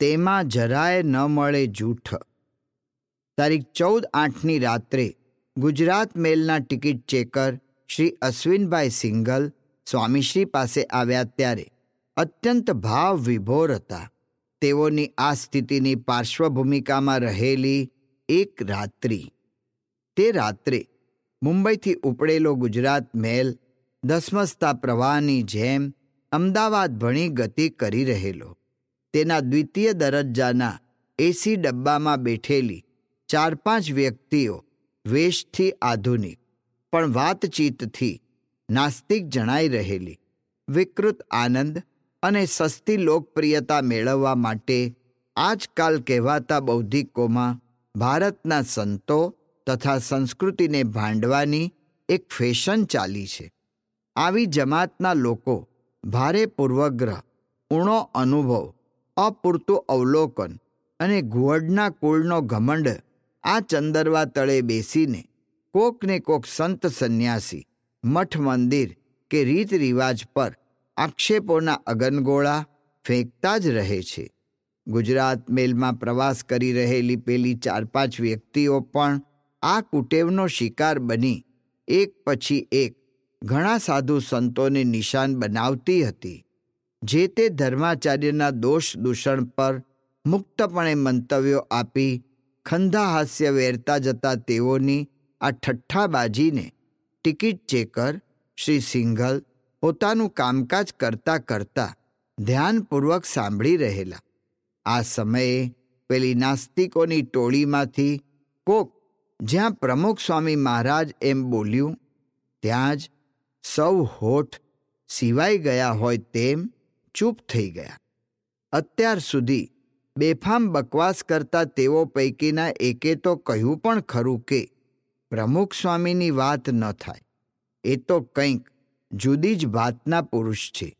તેમાં જરાય ન મળે જૂઠ. તારીખ ચૌદ આઠની રાત્રે ગુજરાત મેલના ટિકિટ ચેકર શ્રી અશ્વિનભાઈ સિંગલ સ્વામીશ્રી પાસે આવ્યા ત્યારે અત્યંત ભાવ વિભોર હતા. તેઓની આ સ્થિતિની પાર્શ્વભૂમિકામાં રહેલી એક રાત્રિ. તે રાત્રે મુંબઈથી ઉપડેલો ગુજરાત મેલ ધસમસતા પ્રવાહની જેમ અમદાવાદ ભણી ગતિ કરી રહેલો. તેના દ્વિતીય દરજ્જાના એસી ડબ્બામાં બેઠેલી ચાર પાંચ વ્યક્તિઓ વેશથી આધુનિક, પણ વાતચીતથી નાસ્તિક જણાઈ રહેલી. વિકૃત આનંદ અને સસ્તી લોકપ્રિયતા મેળવવા માટે આજકાલ કહેવાતા બૌદ્ધિકોમાં ભારતના સંતો તથા સંસ્કૃતિને ભાંડવાની એક ફેશન ચાલી છે. આવી જમાતના લોકો ભારે પૂર્વગ્રહ, ઊણો અનુભવ અપૂરતું અવલોકન અને ઘુવડના કુળનો ઘમંડ આ ચંદરવા તળે બેસીને કોક ને કોક સંત સંન્યાસી, મઠ મંદિર કે રીત રિવાજ પર આક્ષેપોના અગનગોળા ફેંકતા જ રહે છે. ગુજરાત મેલમાં પ્રવાસ કરી રહેલી પેલી ચાર પાંચ વ્યક્તિઓ પણ આ કુટેવનો શિકાર બની, એક પછી એક ઘણા સાધુ સંતોને નિશાન બનાવતી હતી. જે તે ધર્માચાર્યના દોષ દૂષણ પર મુક્તપણે મંતવ્યો આપી ખંધા હાસ્ય વેરતા જતા તેઓની આ ઠઠ્ઠાબાજીને ટિકિટ ચેકર શ્રી સિંઘલ પોતાનું કામકાજ કરતા કરતા ધ્યાનપૂર્વક સાંભળી રહેલા. આ સમયે પેલી નાસ્તિકોની ટોળીમાંથી કોક જ્યાં પ્રમુખ સ્વામી મહારાજ એમ બોલ્યું, ત્યાં જ સૌ હોઠ સિવાઈ ગયા હોય તેમ ચૂપ થઈ ગયા. અત્યાર સુધી બેફામ બકવાસ કરતા તેઓ પૈકીના એકે તો કહ્યું પણ ખરું કે પ્રમુખ સ્વામીની વાત ન થાય. એ તો કંઈક જુદી જ ભાતના પુરુષ છે.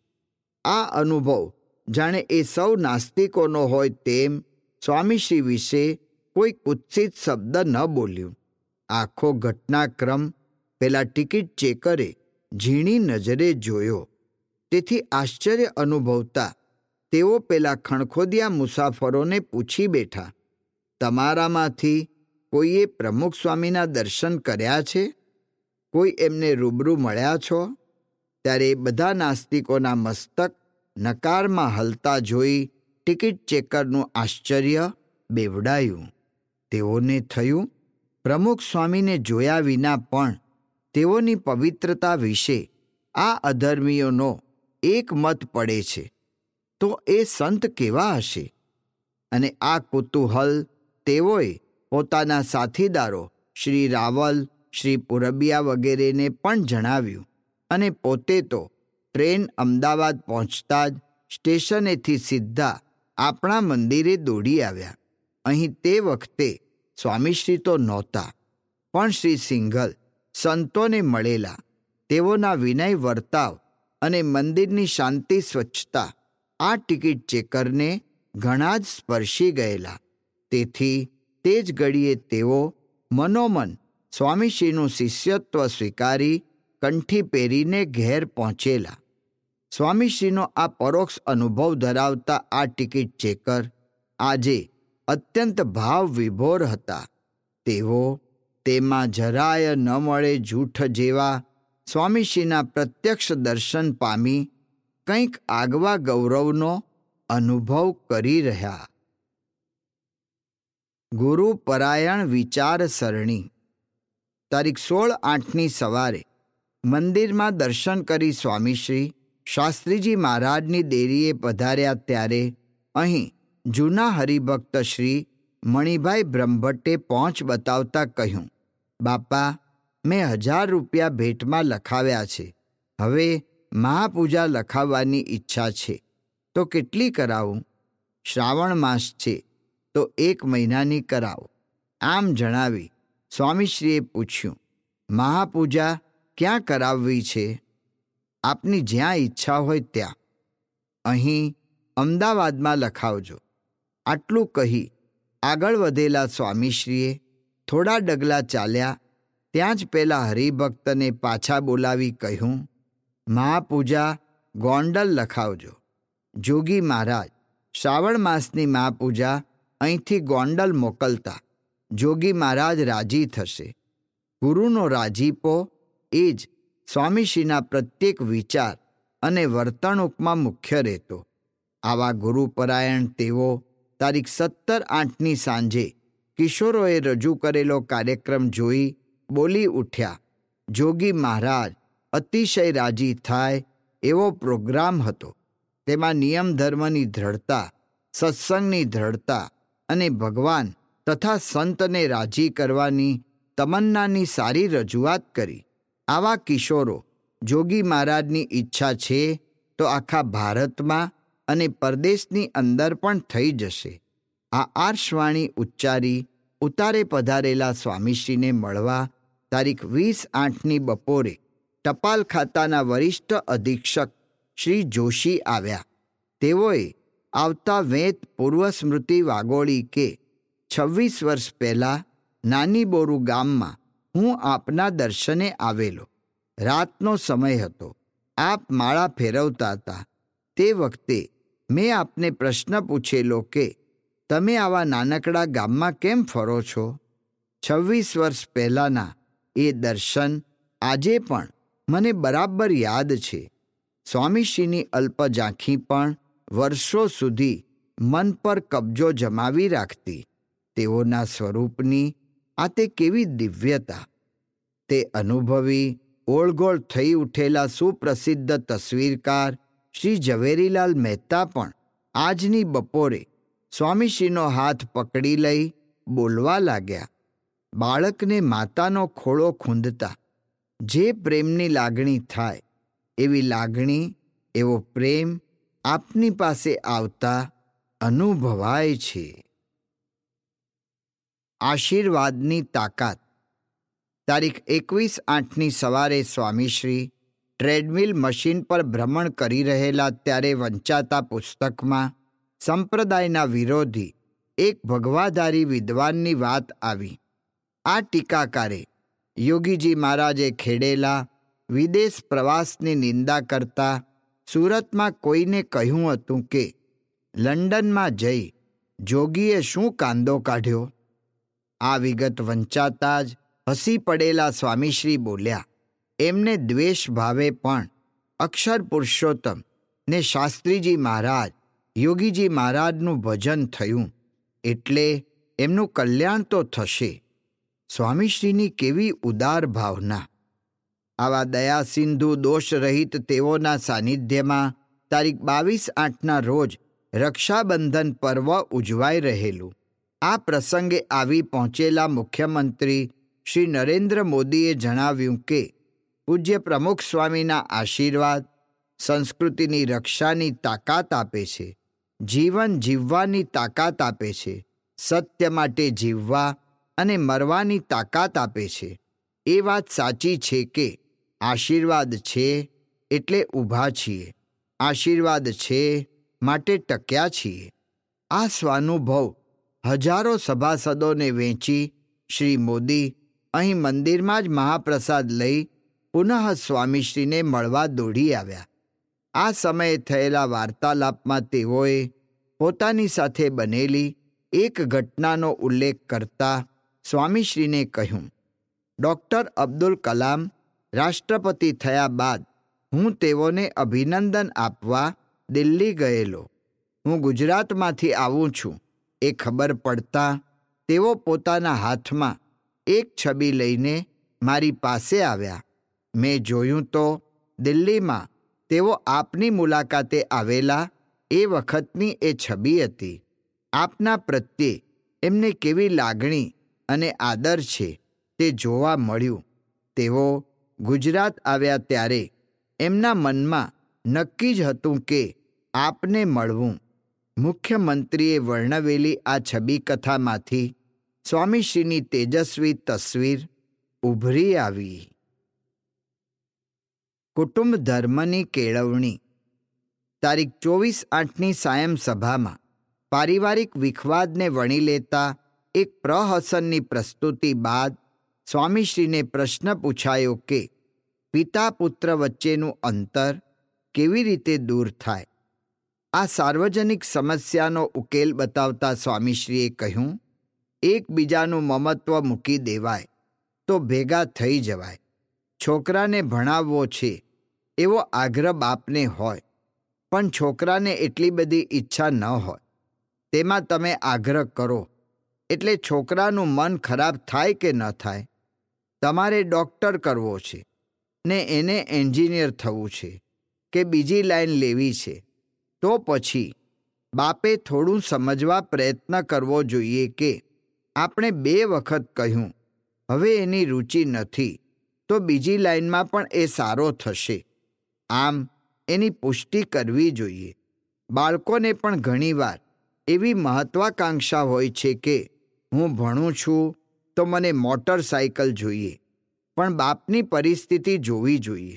આ અનુભવ જાણે એ સૌ નાસ્તિકોનો હોય તેમ સ્વામીશ્રી વિશે કોઈ કુત્સિત શબ્દ ન બોલ્યું. આખો ઘટનાક્રમ પેલા ટિકિટ ચેકરે ઝીણી નજરે જોયો. તેથી આશ્ચર્ય અનુભવતા તેઓ પેલા ખણખોદિયા મુસાફરોને પૂછી બેઠા, તમારામાંથી કોઈએ પ્રમુખ સ્વામીના દર્શન કર્યા છે? કોઈ એમને રૂબરૂ મળ્યા છો? ત્યારે બધા નાસ્તિકોના મસ્તક નકારમાં હલતા જોઈ ટિકિટ ચેકરનું આશ્ચર્ય બેવડાયું. તેઓને થયું, પ્રમુખ સ્વામીને જોયા વિના પણ તેઓની પવિત્રતા વિશે આ અધર્મીઓનો એક મત પડે છે, તો એ સંત કેવા હશે? અને આ કુતૂહલ તેઓએ પોતાના સાથીદારો શ્રી રાવલ, શ્રી પુરબિયા વગેરેને પણ જણાવ્યું અને પોતે તો ટ્રેન અમદાવાદ પહોંચતા જ સ્ટેશનેથી સીધા આપણા મંદિરે દોડી આવ્યા. અહીં તે વખતે સ્વામીશ્રી તો નહોતા, પણ શ્રી સિંઘલ સંતોને મળેલા. તેઓના વિનય વર્તાવ અને મંદિરની શાંતિ, સ્વચ્છતા. આ ટિકિટ ચેકરને ઘણા જ સ્પર્શી ગયેલા. તેથી તે જ ઘડીએ તેઓ મનોમન સ્વામીશ્રીનું શિષ્યત્વ સ્વીકારી કંઠી પહેરીને ઘેર પહોંચેલા. સ્વામીશ્રીનો આ પરોક્ષ અનુભવ ધરાવતા આ ટિકિટ ચેકર આજે અત્યંત ભાવ વિભોર હતા. તેઓ તેમાં જરાય ન મળે જૂઠ જેવા સ્વામીશ્રીના પ્રત્યક્ષ દર્શન પામી કંઈક આગવા ગૌરવનો અનુભવ કરી રહ્યા. ગુરુ પરાયણ વિચાર સરણી. તારીખ સોળ આઠની સવારે મંદિરમાં દર્શન કરી સ્વામીશ્રી શાસ્ત્રીજી મહારાજની દેરીએ પધાર્યા ત્યારે અહીં જૂના હરિભક્ત શ્રી મણિભાઈ બ્રહ્મભટ્ટે પહોંચ બતાવતા કહ્યું, બાપા મેં હજાર રૂપિયા ભેટમાં લખાવ્યા છે. હવે મહાપૂજા લખાવવાની ઈચ્છા છે. તો કેટલી કરાવું? શ્રાવણ માસ છે, તો એક મહિનાની કરાવો. આમ જણાવી સ્વામીશ્રીએ પૂછ્યું, મહાપૂજા ક્યાં કરાવવી છે? આપની જ્યાં ઈચ્છા હોય ત્યાં. અહીં અમદાવાદમાં લખાવજો. આટલું કહી આગળ વધેલા સ્વામીશ્રીએ થોડા ડગલા ચાલ્યા ત્યાં જ પેલા હરિભક્તને પાછા બોલાવી કહ્યું, મહાપૂજા, ગોંડલ લખાવજો. જોગી મહારાજ, શ્રાવણ માસની મહાપૂજા અહીંથી ગોંડલ મોકલતા જોગી મહારાજ રાજી થશે. ગુરુનો રાજીપો એ જ સ્વામીશ્રીના પ્રત્યેક વિચાર અને વર્તણૂકમાં મુખ્ય રહેતો. આવા ગુરુપરાયણ તેઓ તારીખ સત્તર આઠની સાંજે કિશોરોએ રજૂ કરેલો કાર્યક્રમ જોઈ બોલી ઉઠ્યા. જોગી મહારાજ, અતિશય રાજી થાય એવો પ્રોગ્રામ હતો. તેમાં નિયમ ધર્મની દ્રઢતા, સત્સંગની દ્રઢતા અને ભગવાન તથા સંતને રાજી કરવાની તમન્નાની સારી રજૂઆત કરી. આવા કિશોરો જોગી મહારાજની ઈચ્છા છે તો આખા ભારતમાં અને પરદેશની અંદર પણ થઈ જશે. આ આર્શવાણી ઉચ્ચારી ઉતારે પધારેલા સ્વામીશ્રીને મળવા તારીખ વીસ આઠની બપોરે ટપાલ ખાતાના વરિષ્ઠ અધિક્ષક શ્રી જોશી આવ્યા. તેઓએ આવતા વેત પૂર્વસ્મૃતિ વાગોળી કે છવ્વીસ વર્ષ પહેલાં નાની બોરુ ગામમાં હું આપના દર્શને આવેલો. રાતનો સમય હતો. આપ માળા ફેરવતા હતા. તે વખતે મેં આપને પ્રશ્ન પૂછેલો કે, તમે આવા નાનકડા ગામમાં કેમ ફરો છો? છવ્વીસ વર્ષ પહેલાંના એ દર્શન આજે પણ મને બરાબર યાદ છે. સ્વામીશ્રીની અલ્પ ઝાંખી પણ વર્ષો સુધી મન પર કબજો જમાવી રાખતી. તેઓના સ્વરૂપની આ તે કેવી દિવ્યતા. તે અનુભવી ઓળગોળ થઈ ઉઠેલા સુપ્રસિદ્ધ તસવીરકાર શ્રી ઝવેરીલાલ મહેતા પણ આજની બપોરે સ્વામીશ્રીનો હાથ પકડી લઈ બોલવા લાગ્યા. બાળકને માતાનો ખોળો ખૂંદતા જે પ્રેમની લાગણી થાય, એવી લાગણી, એવો પ્રેમ આપની પાસે આવતા અનુભવાય છે. આશીર્વાદની તાકાત. તારીખ એકવીસ આઠની સવારે સ્વામીશ્રી ટ્રેડમિલ મશીન પર ભ્રમણ કરી રહેલા ત્યારે વંચાતા પુસ્તકમાં સંપ્રદાયના વિરોધી, એક ભગવાધારી વિદ્વાનની વાત આવી. આ ટીકાકારે યોગીજી મહારાજે ખેડેલા વિદેશ પ્રવાસની નિંદા કરતા સુરતમાં કોઈને કહ્યું હતું કે લંડનમાં જઈ જોગીએ શું કાંદો કાઢ્યો? આ વિગત વંચાતા જ હસી પડેલા સ્વામીશ્રી બોલ્યા, એમને દ્વેષ ભાવે પણ અક્ષર પુરુષોત્તમ ને શાસ્ત્રીજી મહારાજ, યોગીજી મહારાજનું ભજન થયું. એટલે એમનું કલ્યાણ તો થશે. સ્વામીશ્રીની કેવી ઉદાર ભાવના. આવા દયા સિંધુ દોષ રહિત તેઓના સાનિધ્યમાં તારીખ બાવીસ આઠના રોજ રક્ષાબંધન પર્વ ઉજવાઈ રહેલું. આ પ્રસંગે આવી પહોંચેલા મુખ્યમંત્રી શ્રી નરેન્દ્ર મોદીએ જણાવ્યું કે, પૂજ્ય પ્રમુખ સ્વામીના આશીર્વાદ સંસ્કૃતિની રક્ષાની તાકાત આપે છે, જીવન જીવવાની તાકાત આપે છે, સત્ય માટે જીવવા અને મરવાની તાકાત આપે છે. એ વાત સાચી છે કે આશીર્વાદ છે એટલે ઊભા છીએ. આશીર્વાદ છે માટે ટક્યા છીએ. આ સ્વાનુભવ હજારો સભાસદોને વેચી શ્રી મોદી અહીં મંદિરમાં જ મહાપ્રસાદ લઈ પુનઃ સ્વામીશ્રીને મળવા દોડી આવ્યા. આ સમયે થયેલા વાર્તાલાપમાં તેઓએ પોતાની સાથે બનેલી એક ઘટનાનો ઉલ્લેખ કરતા સ્વામીશ્રીને કહ્યું, ડૉક્ટર અબ્દુલ કલામ રાષ્ટ્રપતિ થયા બાદ હું તેઓને અભિનંદન આપવા દિલ્હી ગયેલો. હું ગુજરાતમાંથી આવું છું. એ ખબર પડતા તેઓ પોતાના હાથમાં એક છબી લઈને મારી પાસે આવ્યા. મેં જોયું તો દિલ્હીમાં તેઓ આપની મુલાકાતે આવેલા એ વખતની એ છબી હતી. આપના પ્રત્યે એમને કેવી લાગણી અને આદર છે તે જોવા મળ્યું. તેઓ ગુજરાત આવ્યા ત્યારે એમના મનમાં નક્કી જ હતું કે આપને મળવું. મુખ્યમંત્રીએ વર્ણવેલી આ છબી કથામાંથી સ્વામીશ્રીની તેજસ્વી તસવીર ઉભરી આવી. કુટુંબ ધર્મની કેળવણી. તારીખ ચોવીસ આઠની સાયમ સભામાં પારિવારિક વિખવાદને વણી લેતા એક પ્રહસનની પ્રસ્તુતિ બાદ સ્વામીશ્રીને પ્રશ્ન પૂછાયો કે, પિતા પુત્ર વચ્ચેનું અંતર કેવી રીતે દૂર થાય? આ સાર્વજનિક સમસ્યાનો ઉકેલ બતાવતા સ્વામીશ્રીએ કહ્યું, એકબીજાનું મમત્વ મૂકી દેવાય તો ભેગા થઈ જવાય. છોકરાને ભણાવવો છે એવો આગ્રહ બાપને હોય, પણ છોકરાને એટલી બધી ઈચ્છા ન હોય. તેમાં તમે આગ્રહ કરો એટલે છોકરાનું મન ખરાબ થાય કે ન થાય, તમારે ડૉક્ટર કરવો છે ને એને એન્જિનિયર થવું છે કે બીજી લાઈન લેવી છે, તો પછી બાપે થોડું સમજવા પ્રયત્ન કરવો જોઈએ કે આપણે બે વખત કહ્યું, હવે એની રુચિ નથી, તો બીજી લાઈનમાં પણ એ સારો થશે. આમ એની પુષ્ટિ કરવી જોઈએ. બાળકોને પણ ઘણીવાર એવી મહત્વાકાંક્ષા હોય છે કે હું ભણું છું તો મને મોટરસાયકલ જોઈએ, પણ બાપની પરિસ્થિતિ જોવી જોઈએ.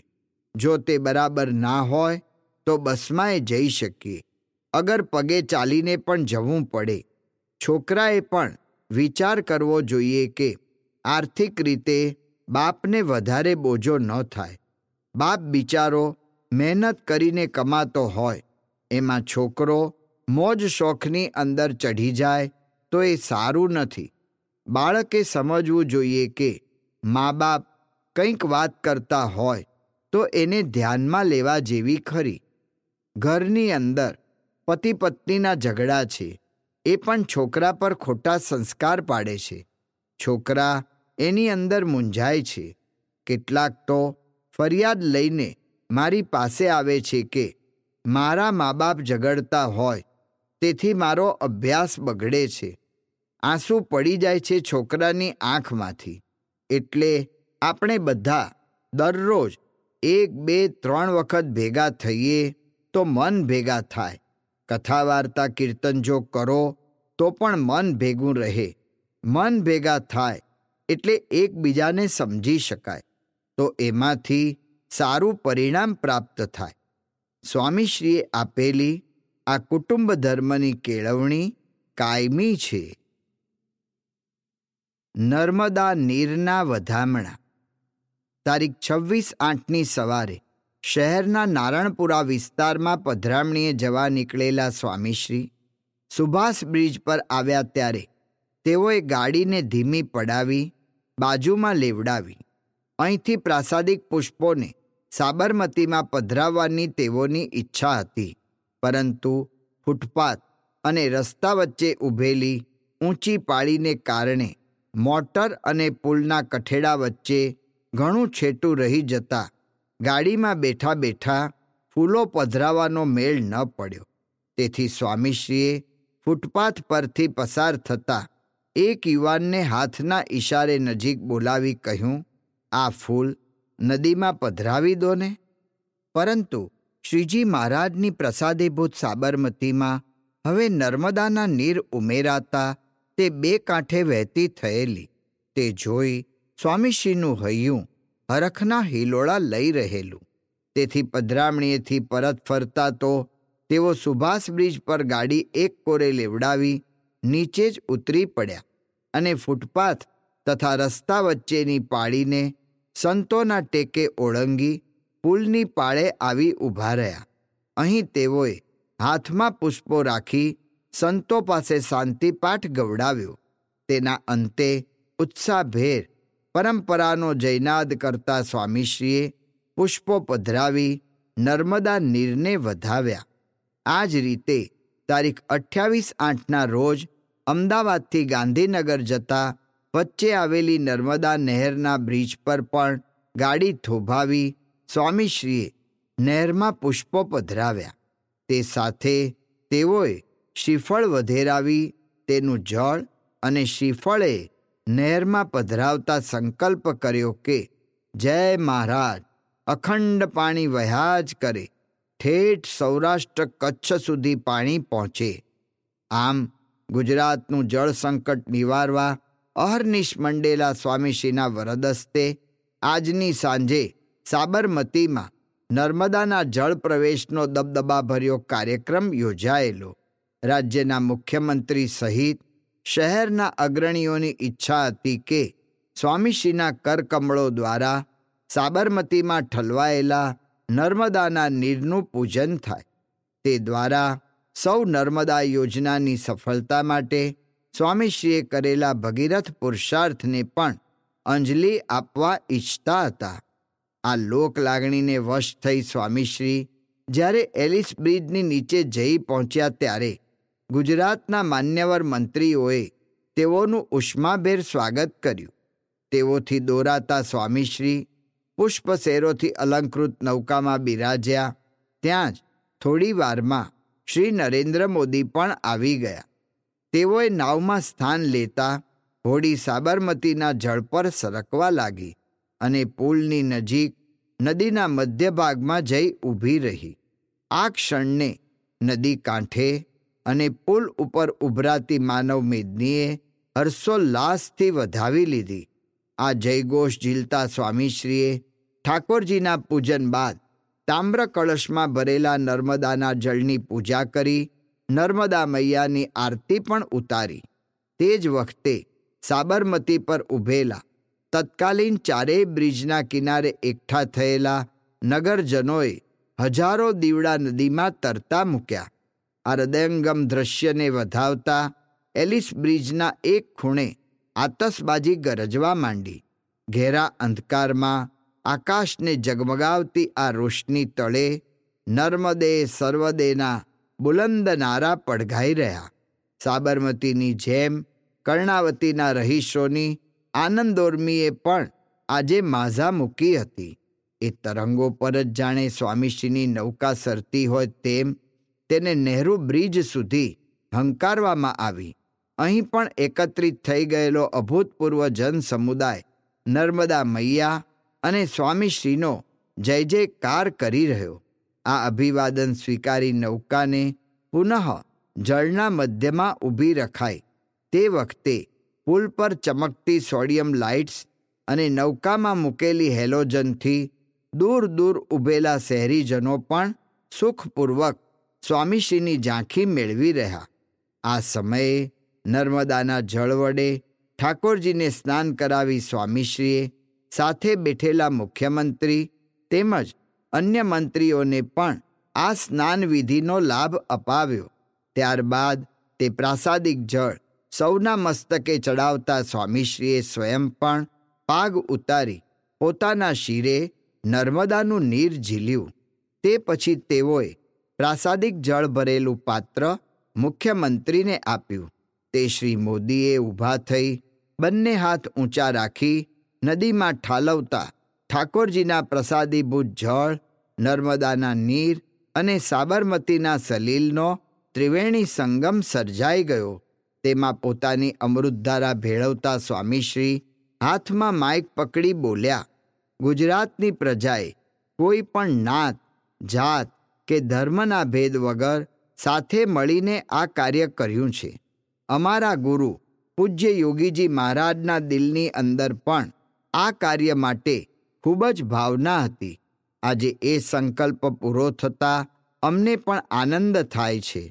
જો તે બરાબર ના હોય, તો બસમાં એ જઈ શકીએ. અગર પગે ચાલીને પણ જવું પડે. છોકરાએ પણ વિચાર કરવો જોઈએ કે આર્થિક રીતે બાપને વધારે બોજો ન થાય. બાપ બિચારો મહેનત કરીને કમાતો હોય, એમાં છોકરો મોજ શોખની અંદર ચઢી જાય તો એ સારું નથી. બાળકે સમજવું જોઈએ કે મા બાપ કંઈક વાત કરતા હોય તો એને ધ્યાનમાં લેવા જેવી ખરી. ઘરની અંદર પતિ પત્નીના ઝઘડા છે, એ પણ છોકરા પર ખોટા સંસ્કાર પાડે છે. છોકરા એની અંદર મૂંઝાય છે. કેટલાક તો ફરિયાદ લઈને મારી પાસે આવે છે કે મારા મા બાપ ઝઘડતા હોય તેથી મારો અભ્યાસ બગડે છે. આંસુ પડી જાય છે છોકરાની આંખમાંથી. એટલે આપણે બધા દરરોજ એક, બે, ત્રણ વખત ભેગા થઈએ તો મન ભેગા થાય. કથા વાર્તા કીર્તન જો કરો તો પણ મન ભેગું રહે. મન ભેગા થાય એટલે એકબીજાને સમજી શકાય. તો એમાંથી સારું પરિણામ પ્રાપ્ત થાય. સ્વામીશ્રીએ આપેલી આ કુટુંબ ધર્મની કેળવણી કાયમી છે. નર્મદા નીરના વધામણા. તારીખ છવ્વીસ આઠની સવારે શહેરના નારણપુરા વિસ્તારમાં પધરામણીએ જવા નીકળેલા સ્વામીશ્રી સુભાષ બ્રિજ પર આવ્યા ત્યારે તેઓએ ગાડીને ધીમી પડાવી, બાજુમાં લેવડાવી. અહીંથી પ્રાસાદિક પુષ્પોને સાબરમતીમાં પધરાવવાની તેઓની ઈચ્છા હતી. પરંતુ ફૂટપાથ અને રસ્તા વચ્ચે ઊભેલી ઊંચી પાળીને કારણે મોટર અને પુલના કઠેડા વચ્ચે ઘણું છેટું રહી જતા ગાડીમાં બેઠા બેઠા ફૂલો પધરાવાનો મેળ ન પડ્યો. તેથી સ્વામીશ્રીએ ફૂટપાથ પરથી પસાર થતા એક યુવાનને હાથના ઈશારે નજીક બોલાવી કહ્યું, આ ફૂલ નદીમાં પધરાવી દો ને. પરંતુ શ્રીજી મહારાજની પ્રસાદીભૂત સાબરમતીમાં હવે નર્મદાના નીર ઉમેરાતા તે બે કાંઠે વહેતી થયેલી. તે જોઈ સ્વામીશ્રીનું હૈયું હરખના હિલોળા લઈ રહેલું. તેથી પધરામણીએથી પરત ફરતા તો તેઓ સુભાષ બ્રિજ પર ગાડી એક કોરે લેવડાવી નીચે જ ઉતરી પડ્યા અને ફૂટપાથ તથા રસ્તા વચ્ચેની પાળીને સંતોના ટેકે ઓળંગી પુલની પાળે આવી ઊભા રહ્યા. અહીં તેઓએ હાથમાં પુષ્પો રાખી સંતો પાસે શાંતિપાઠ ગવડાવ્યો. તેના અંતે ઉત્સાહભેર પરંપરાનો જૈનાદ કરતા સ્વામીશ્રીએ પુષ્પો પધરાવી નર્મદા નીરને વધાવ્યા. આ જ રીતે તારીખ અઠ્યાવીસ આઠના રોજ અમદાવાદથી ગાંધીનગર જતા વચ્ચે આવેલી નર્મદા નહેરના બ્રિજ પર પણ ગાડી થોભાવી સ્વામીશ્રીએ નહેરમાં પુષ્પો પધરાવ્યા. તે સાથે તેઓએ શ્રીફળ વધેરાવી, તેનું જળ અને શ્રીફળે નહેરમાં પધરાવતા સંકલ્પ કર્યો કે, જય મહારાજ, અખંડ પાણી વહ્યા જ કરે. ઠેઠ સૌરાષ્ટ્ર કચ્છ સુધી પાણી પહોંચે. આમ ગુજરાતનું જળ સંકટ નિવારવા અહર્નિશ મંડેલા સ્વામીશ્રીના વરદસ્તે આજની સાંજે સાબરમતીમાં નર્મદાના જળ પ્રવેશનો દબદબાભર્યો કાર્યક્રમ યોજાયેલો. રાજ્યના મુખ્યમંત્રી સહિત શહેરના અગ્રણીઓની ઈચ્છા હતી કે સ્વામીશ્રીના કરકમળો દ્વારા સાબરમતીમાં ઠલવાયેલા નર્મદાના નીરનું પૂજન થાય. તે દ્વારા સૌ નર્મદા યોજનાની સફળતા માટે સ્વામીશ્રીએ કરેલા ભગીરથ પુરુષાર્થને પણ અંજલિ આપવા ઈચ્છતા હતા. આ લોક લાગણીને વશ થઈ સ્વામીશ્રી જ્યારે એલિસ બ્રિજની નીચે જઈ પહોંચ્યા ત્યારે ગુજરાતના માન્યવર મંત્રીઓએ તેઓનું ઉષ્માભેર સ્વાગત કર્યું. તેઓથી દોરાતા સ્વામીશ્રી પુષ્પશેરોથી અલંકૃત નૌકામાં બિરાજ્યા. ત્યાં જ થોડી વારમાં શ્રી નરેન્દ્ર મોદી પણ આવી ગયા. તેઓએ નાવમાં સ્થાન લેતા હોડી સાબરમતીના જળ પર સરકવા લાગી અને પુલની નજીક નદીના મધ્ય ભાગમાં જઈ ઊભી રહી. આ ક્ષણને નદી કાંઠે અને પુલ ઉપર ઉભરાતી માનવ મેદનીએ હર્ષોલ્લાસથી વધાવી લીધી. આ જયઘોષ ઝીલતા સ્વામીશ્રીએ ઠાકોરજીના પૂજન બાદ તામ્ર કળશમાં ભરેલા નર્મદાના જળની પૂજા કરી, નર્મદા મૈયાની આરતી પણ ઉતારી. તે જ વખતે સાબરમતી પર ઊભેલા તત્કાલીન ચારેય બ્રિજના કિનારે એકઠા થયેલા નગરજનોએ હજારો દીવડા નદીમાં તરતા મૂક્યા. આ હૃદયંગમ દ્રશ્યને વધાવતા એલિસ બ્રિજના એક ખૂણે આતસબાજી ગરજવા માંડી. ઘેરા અંધકારમાં આકાશને જગમગાવતી આ રોશની તળે નર્મદે સર્વદેના બુલંદ નારા પડઘાઈ રહ્યા. સાબરમતીની જેમ કર્ણાવતીના રહીશોની આનંદોર્મીએ પણ આજે માઝા મૂકી હતી. એ તરંગો પર જ જાણે સ્વામીશ્રીની નૌકા સરતી હોય તેમ તેને નહેરુ બ્રિજ સુધી હંકારવામાં આવી. અહીં પણ એકત્રિત થઈ ગયેલો અભૂતપૂર્વ જન સમુદાય નર્મદા મૈયા અને સ્વામીશ્રીનો જય જયકાર કરી રહ્યો. આ અભિવાદન સ્વીકારી નૌકાને પુનઃ જળના મધ્યમાં ઊભી રખાઈ. તે વખતે પુલ પર ચમકતી સોડિયમ લાઇટ્સ અને નૌકામાં મૂકેલી હેલોજનથી દૂર દૂર ઊભેલા શહેરીજનો પણ સુખપૂર્વક સ્વામીશ્રીની ઝાંખી મેળવી રહ્યા. આ સમયે નર્મદાના જળ વડે ઠાકોરજીને સ્નાન કરાવી સ્વામીશ્રીએ સાથે બેઠેલા મુખ્યમંત્રી તેમજ અન્ય મંત્રીઓને પણ આ સ્નાન વિધિનો લાભ અપાવ્યો. ત્યારબાદ તે પ્રાસાદિક જળ સૌના મસ્તકે ચડાવતા સ્વામીશ્રીએ સ્વયં પણ પાગ ઉતારી પોતાના શિરે નર્મદાનું નીર ઝીલ્યું. તે પછી તેઓએ પ્રાસાદિક જળ ભરેલું પાત્ર મુખ્યમંત્રીને આપ્યું. તે શ્રી મોદીએ ઊભા થઈ બંને હાથ ઊંચા રાખી નદીમાં ઠાલવતા ઠાકોરજીના પ્રસાદીભૂત જળ, નર્મદાના નીર અને સાબરમતીના સલીલનો ત્રિવેણી સંગમ સર્જાઈ ગયો. તેમાં પોતાની અમૃતધારા ભેળવતા સ્વામીશ્રી હાથમાં માઇક પકડી બોલ્યા, ગુજરાતની પ્રજાએ કોઈ પણ નાત, જાત કે ધર્મના ભેદ વગર સાથે મળીને આ કાર્ય કર્યું છે. અમારા ગુરુ પૂજ્ય યોગીજી મહારાજના દિલની અંદર પણ આ કાર્ય માટે ખૂબ જ ભાવના હતી. આજે એ સંકલ્પ પૂરો થતાં અમને પણ આનંદ થાય છે.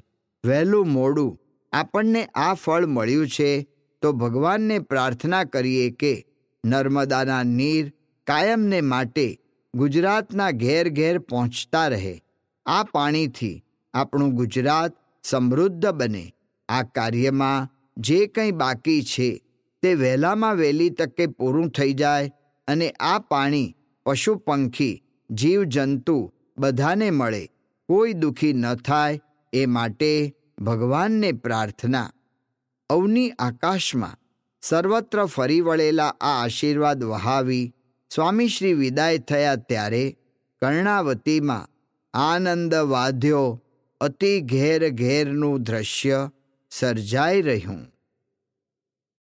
વહેલું મોડું આપણને આ ફળ મળ્યું છે, તો ભગવાનને પ્રાર્થના કરીએ કે નર્મદાના નીર કાયમને માટે ગુજરાતના ઘેર ઘેર પહોંચતા રહે. આ પાણીથી આપણું ગુજરાત સમૃદ્ધ બને. આ કાર્યમાં જે કંઈ બાકી છે, તે વહેલામાં વહેલી તકે પૂરું થઈ જાય અને આ પાણી પશુ પંખી જીવજંતુ બધાને મળે. કોઈ દુઃખી ન થાય એ માટે ભગવાનને પ્રાર્થના. અવની આકાશમાં સર્વત્ર ફરી વળેલા આ આશીર્વાદ વહાવી સ્વામીશ્રી વિદાય થયા ત્યારે કર્ણાવતીમાં આનંદ વાધ્યો, અતિ ઘેર ઘેરનું દ્રશ્ય સર્જાઈ રહ્યું.